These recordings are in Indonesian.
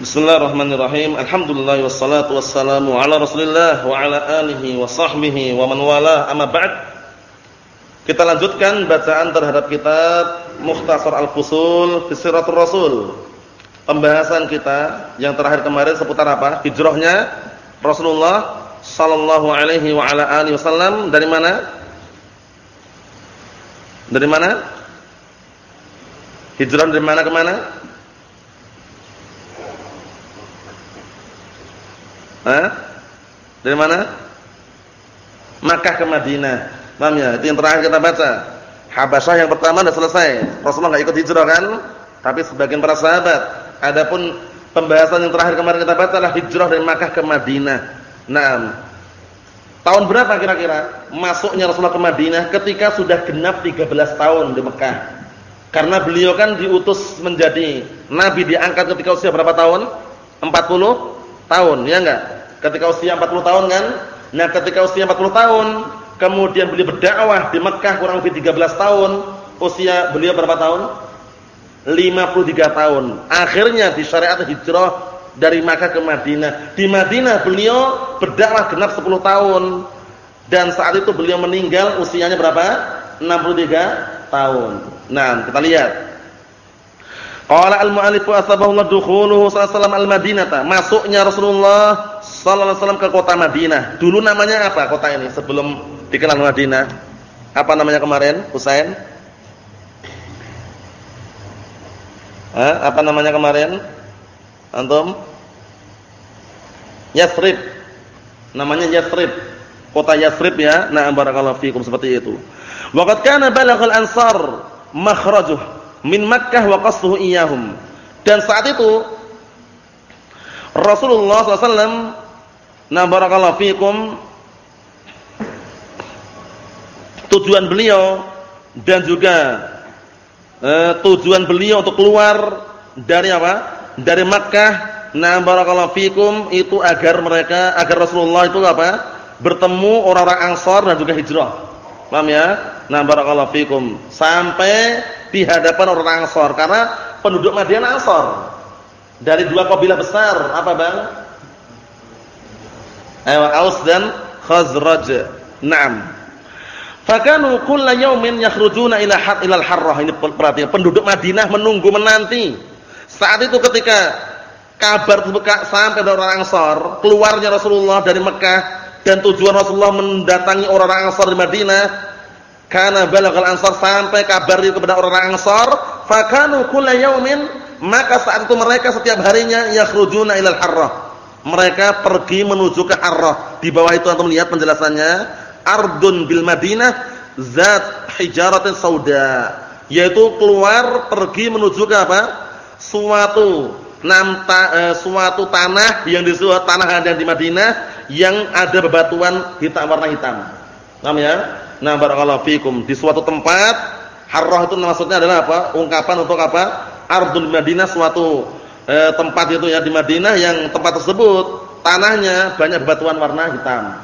Bismillahirrahmanirrahim. Alhamdulillah wassalatu wassalamu ala Rasulillah wa ala alihi wa sahbihi wa man wala amma ba'd. Kita lanjutkan bacaan terhadap kitab Mukhtasar Al-Fusul fi Siratul Rasul. Pembahasan kita yang terakhir kemarin seputar apa? Hijrahnya Rasulullah sallallahu alaihi wa ala alihi wasallam dari mana? Dari mana? Hijrah dari mana ke mana? Hah? Dari mana? Makkah ke Madinah. Paham ya? Itu yang terakhir kita baca. Habasyah yang pertama sudah selesai. Rasulullah enggak ikut hijrah kan? Tapi sebagian para sahabat. Adapun pembahasan yang terakhir kemarin kita baca adalah hijrah dari Makkah ke Madinah. Nah, tahun berapa kira-kira masuknya Rasulullah ke Madinah ketika sudah genap 13 tahun di Mekah? Karena beliau kan diutus menjadi nabi diangkat ketika usia berapa tahun? 40 tahun, ya enggak? Ketika usia 40 tahun kan? Nah, ketika usia 40 tahun, kemudian beliau berdakwah di Mekah kurang lebih 13 tahun, usia beliau berapa tahun? 53 tahun. Akhirnya disyariat hijrah dari Makkah ke Madinah. Di Madinah beliau berdakwah genap 10 tahun. Dan saat itu beliau meninggal usianya berapa? 63 tahun. Nah, kita lihat. Qala al-mu'allif asbahullah dukhuluhu sallallahu al-Madinata. Masuknya Rasulullah sallallahu alaihi wasallam ke kota Madinah. Dulu namanya apa kota ini sebelum dikenal Madinah? Apa namanya kemarin? Husain? Hah? Apa namanya kemarin? Antum? Yasrib. Namanya Yasrib. Kota Yasrib ya. Nah, barakallahu fikum seperti itu. Waqad kana balaghal ansar makhrajuh min Makkah wa qasduhu iyahum. Dan saat itu Rasulullah SAW na barakallahu fikum tujuan beliau dan juga eh, tujuan beliau untuk keluar dari apa? Dari Makkah na barakallahu fikum itu agar mereka agar Rasulullah itu apa? bertemu orang-orang Ansar dan juga hijrah. Paham ya? Nah barakallahu fikum sampai di hadapan orang Ansor karena penduduk Madinah Ansor. Dari dua kabilah besar, apa Bang? Aus dan Khazraj. Naam. Fakanu kulla yaumin yakhrujuna ila had ila al-harrah. Ini perhatian, penduduk Madinah menunggu menanti. Saat itu ketika kabar tersebut sampai dari orang Ansor, keluarnya Rasulullah dari Mekah dan tujuan Rasulullah mendatangi orang-orang Ansor di Madinah, karena balagal ansar sampai kabar itu kepada orang ansar, fakanu kulla yaumin maka saat itu mereka setiap harinya yakhrujuna ilal harrah. Mereka pergi menuju ke harrah. Di bawah itu antum lihat penjelasannya, ardun bil Madinah zat hijaratin sauda, yaitu keluar pergi menuju ke apa? suatu namta eh, suatu tanah yang disebut tanah ada di Madinah yang ada bebatuan hitam warna hitam. Paham ya? Nah, barakallahu fikum di suatu tempat harrah itu maksudnya adalah apa? Ungkapan untuk apa? Ardul Madinah suatu eh, tempat itu ya di Madinah yang tempat tersebut tanahnya banyak batuan warna hitam.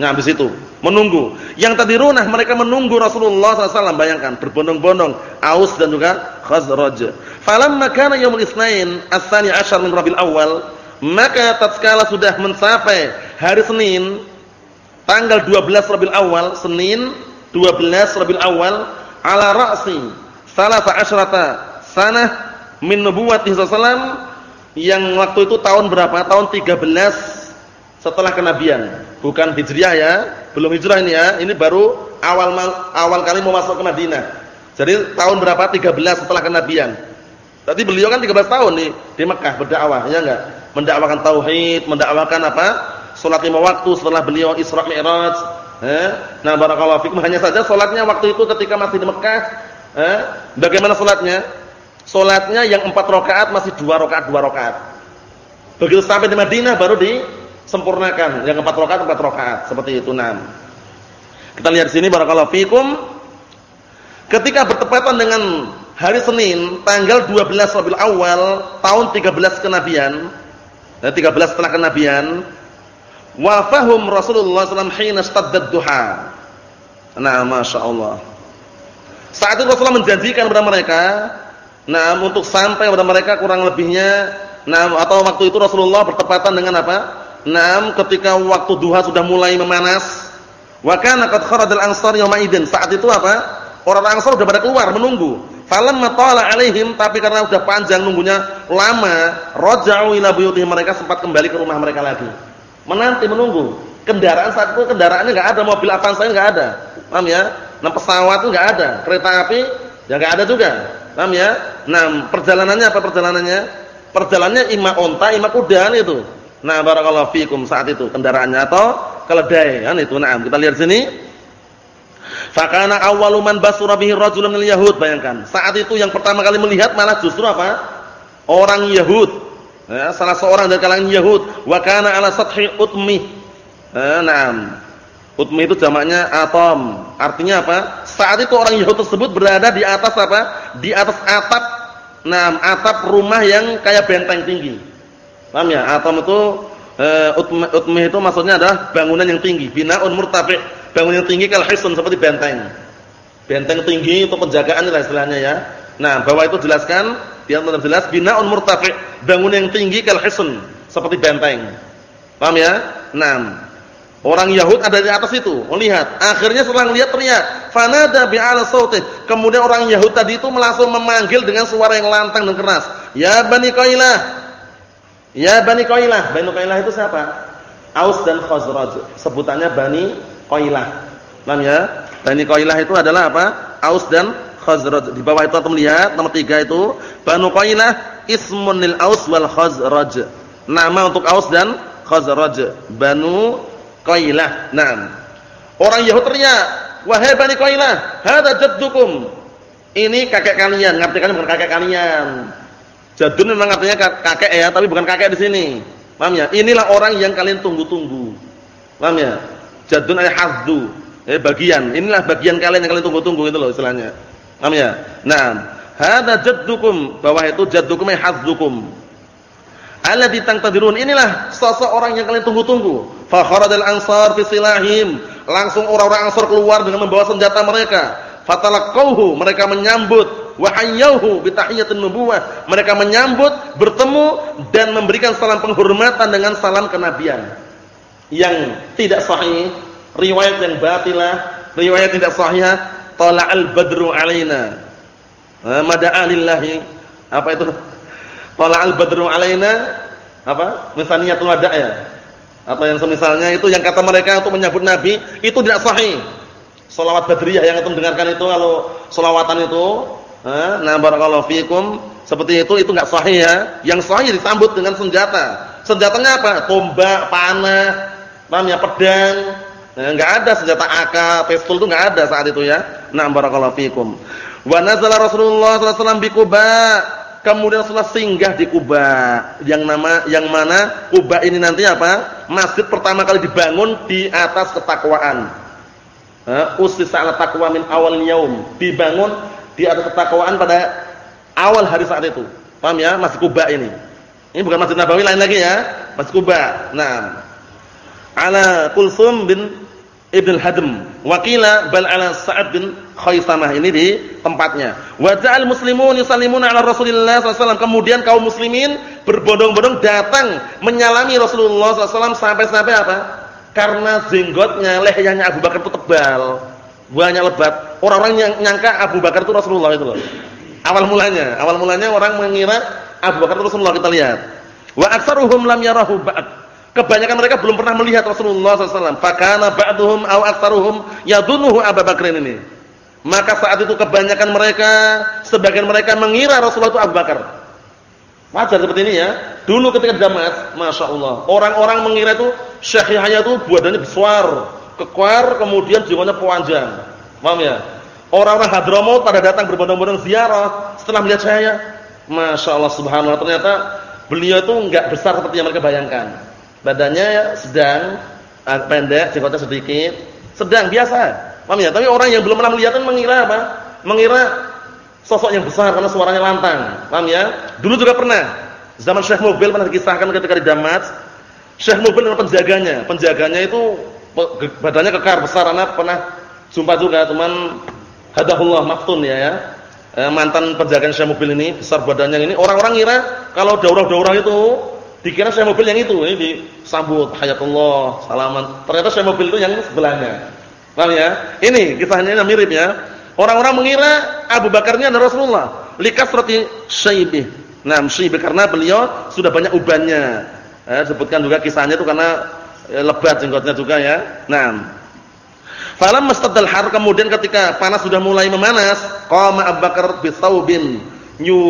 Nah, habis itu menunggu. Yang tadi runah mereka menunggu Rasulullah SAW bayangkan berbondong-bondong Aus dan juga Khazraj. Falamma kana yaumul Itsnain as-tsani asyar min Rabiul Awal, maka tatkala sudah mencapai hari Senin tanggal 12 Rabiul Awal, Senin 12 Rabiul Awal ala ra'si salasa asyrata sanah min nubuwwatihi sallallahu yang waktu itu tahun berapa? Tahun 13 setelah kenabian. Bukan hijriah ya, belum hijrah ini ya. Ini baru awal awal kali mau masuk ke Madinah. Jadi tahun berapa? 13 setelah kenabian. Tadi beliau kan 13 tahun nih di Mekah berdakwah, ya enggak? Mendakwakan tauhid, mendakwakan apa? Salat lima waktu setelah beliau Isra Mi'raj. Eh? Nah, barakallahu fikum hanya saja salatnya waktu itu ketika masih di Mekah, eh? bagaimana salatnya? Salatnya yang empat rakaat masih dua rakaat dua rakaat. Begitu sampai di Madinah baru disempurnakan yang empat rakaat empat rakaat seperti itu. Nah, kita lihat sini barakallahu fikum ketika bertepatan dengan hari Senin tanggal 12 Rabiul Awal tahun 13 kenabian, 13 eh, setelah kenabian, Wafahum Rasulullah SAW hina staddat duha. Nah, Masya Allah. Saat itu Rasulullah menjanjikan kepada mereka, nah untuk sampai kepada mereka kurang lebihnya Nah, atau waktu itu Rasulullah bertepatan dengan apa? Nah, ketika waktu duha sudah mulai memanas. Wa kana qad kharajal ansar yauma idzin. Saat itu apa? Orang Ansar sudah pada keluar menunggu. Falamma tala alaihim tapi karena sudah panjang nunggunya lama, raja'u ila mereka sempat kembali ke rumah mereka lagi. Menanti menunggu. Kendaraan saat itu kendaraannya enggak ada, mobil Avanza enggak ada. Paham ya? Nah, pesawat itu enggak ada, kereta api ya enggak ada juga. Paham ya? Nah, perjalanannya apa perjalanannya? Perjalanannya ima onta, ima kuda itu. Nah, barakallahu fikum saat itu kendaraannya atau keledai kan itu. Nah, kita lihat sini. Fakana awwalu man basura bihi rajulun yahud. Bayangkan, saat itu yang pertama kali melihat malah justru apa? Orang Yahud. Ya, salah seorang dari kalangan Yahud. Wa kana ala sathi utmi. Eh, utmi itu jamaknya atom. Artinya apa? Saat itu orang Yahud tersebut berada di atas apa? Di atas atap nah, atap rumah yang kayak benteng tinggi. Paham ya? Atom itu uh, utmi, itu maksudnya adalah bangunan yang tinggi, binaun murtafi' Bangun yang tinggi kalau hisun seperti benteng. Benteng tinggi untuk penjagaan lah istilahnya ya. Nah, bahwa itu jelaskan biar tetap jelas binaun murtafi, bangun yang tinggi kalau hisun seperti benteng. Paham ya? Nah, orang Yahud ada di atas itu, melihat. Akhirnya setelah melihat teriak, fanada bi'ala sautih. Kemudian orang Yahud tadi itu langsung memanggil dengan suara yang lantang dan keras, "Ya Bani Qailah." Ya Bani Qailah. Bani Qailah itu siapa? Aus dan Khazraj. Sebutannya Bani Qailah. Paham ya? Bani Qailah itu adalah apa? Aus dan Khazraj. Di bawah itu kita melihat nomor tiga itu Banu Qailah ismun lil Aus wal Khazraj. Nama untuk Aus dan Khazraj. Banu Qailah. Naam. Orang Yahudi teriak, "Wahai Bani Qailah, hadza jaddukum." Ini kakek kalian, ngartikan bukan kakek kalian. Jadun memang artinya kakek ya, tapi bukan kakek di sini. Paham ya? Inilah orang yang kalian tunggu-tunggu. Paham ya? Jadun ay hazdu. Eh bagian. Inilah bagian kalian yang kalian tunggu-tunggu itu loh istilahnya. Paham ya? Nah, hadza jaddukum. Bawah itu jaddukum ay hazdukum. Alladzi tangtadirun. Inilah sosok orang yang kalian tunggu-tunggu. Fa ansar fi silahim. Langsung orang-orang Ansar keluar dengan membawa senjata mereka. Fatalaqauhu, mereka menyambut wa hayyuhu bi tahiyatin nubuwah. Mereka menyambut, bertemu dan memberikan salam penghormatan dengan salam kenabian yang tidak sahih, riwayat yang batilah, riwayat tidak sahih, tala'al badru alaina. Mada'a lillahi. Apa itu? Tala'al badru alaina apa? Misaniyatul wada' ya. Atau yang semisalnya itu yang kata mereka untuk menyebut nabi itu tidak sahih. Salawat badriyah yang kita dengarkan itu kalau salawatan itu, nah barakallahu fikum, seperti itu itu enggak sahih ya. Yang sahih disambut dengan senjata. Senjatanya apa? Tombak, panah, Paham ya? Pedang. Nah, enggak ada senjata AK, pistol itu enggak ada saat itu ya. Nah, barakallahu fikum. Wa nazala Rasulullah sallallahu alaihi wasallam di Kuba. Kemudian Rasulullah singgah di Kuba. Yang nama yang mana Kuba ini nanti apa? Masjid pertama kali dibangun di atas ketakwaan. Usisa ala taqwa min awal yaum. Dibangun di atas ketakwaan pada awal hari saat itu. Paham ya? Masjid Kuba ini. Ini bukan Masjid Nabawi lain lagi ya. Masjid Kuba. Nah, ala Kulsum bin Ibn al-Hadm bal ala Sa'ad bin Khaisamah ini di tempatnya. Wa ja'al muslimun yusallimuna ala Rasulillah SAW kemudian kaum muslimin berbondong-bondong datang menyalami Rasulullah SAW sampai-sampai apa? Karena jenggotnya lehernya Abu Bakar itu tebal. Banyak lebat. Orang-orang yang nyangka Abu Bakar itu Rasulullah itu loh. Awal mulanya. Awal mulanya orang mengira Abu Bakar itu Rasulullah kita lihat. Wa aktsaruhum lam yarahu ba'd Kebanyakan mereka belum pernah melihat Rasulullah SAW. Fakana ba'duhum aw aktsaruhum yadunuhu Abu Bakar ini. Maka saat itu kebanyakan mereka, sebagian mereka mengira Rasulullah itu Abu Bakar. Wajar seperti ini ya. Dulu ketika Damas, masya Allah, orang-orang mengira itu Yahya itu badannya besar, kekar, kemudian jiwanya panjang. Paham ya? Orang-orang Hadramaut pada datang berbondong-bondong ziarah setelah melihat saya, masya Allah Subhanallah ternyata beliau itu enggak besar seperti yang mereka bayangkan. Badannya sedang, ah, pendek, jenggotnya sedikit, sedang biasa. Paham ya? Tapi orang yang belum pernah melihat kan mengira apa? Mengira sosok yang besar karena suaranya lantang. Paham ya? Dulu juga pernah. Zaman Syekh Mobil pernah dikisahkan ketika di Damas, Syekh Mobil dengan penjaganya. Penjaganya itu badannya kekar besar anak pernah jumpa juga teman hadahullah maftun ya ya. Eh, mantan penjagaan Syekh Mobil ini besar badannya ini orang-orang ngira kalau daurah-daurah itu dikira saya mobil yang itu, ini disambut hayatullah, salaman. Ternyata saya mobil itu yang sebelahnya. Paham ya? Ini kisahnya mirip ya. Orang-orang mengira Abu Bakarnya adalah Rasulullah. Likas roti syaibih. Nah, syaibih karena beliau sudah banyak ubannya. Eh, sebutkan juga kisahnya itu karena eh, lebat jenggotnya juga ya. Nah, Falam mastadal har kemudian ketika panas sudah mulai memanas, qama Abu Bakar bitsaubin yu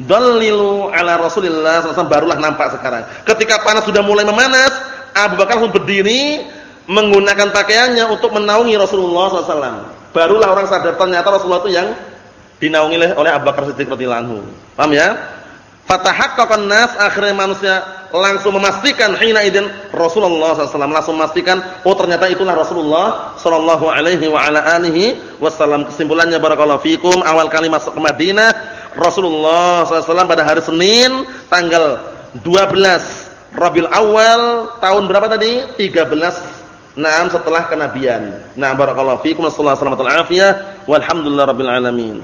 dalilu ala Rasulillah SAW barulah nampak sekarang. Ketika panas sudah mulai memanas, Abu Bakar langsung berdiri menggunakan pakaiannya untuk menaungi Rasulullah SAW. Barulah orang sadar ternyata Rasulullah itu yang dinaungi oleh Abu Bakar Siddiq radhiyallahu anhu. Paham ya? Fatahaqqaqan nas akhirnya manusia langsung memastikan hina idin Rasulullah SAW langsung memastikan oh ternyata itulah Rasulullah sallallahu alaihi wa ala alihi wasallam kesimpulannya barakallahu fikum awal kali masuk ke Madinah Rasulullah SAW pada hari Senin tanggal 12 Rabiul Awal tahun berapa tadi 13 Naam setelah kenabian. Nah barakallahu fikum sallallahu alaihi wasallam walhamdulillah rabbil alamin.